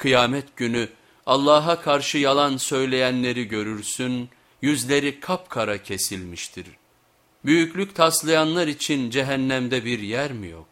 Kıyamet günü Allah'a karşı yalan söyleyenleri görürsün, yüzleri kapkara kesilmiştir. Büyüklük taslayanlar için cehennemde bir yer mi yok?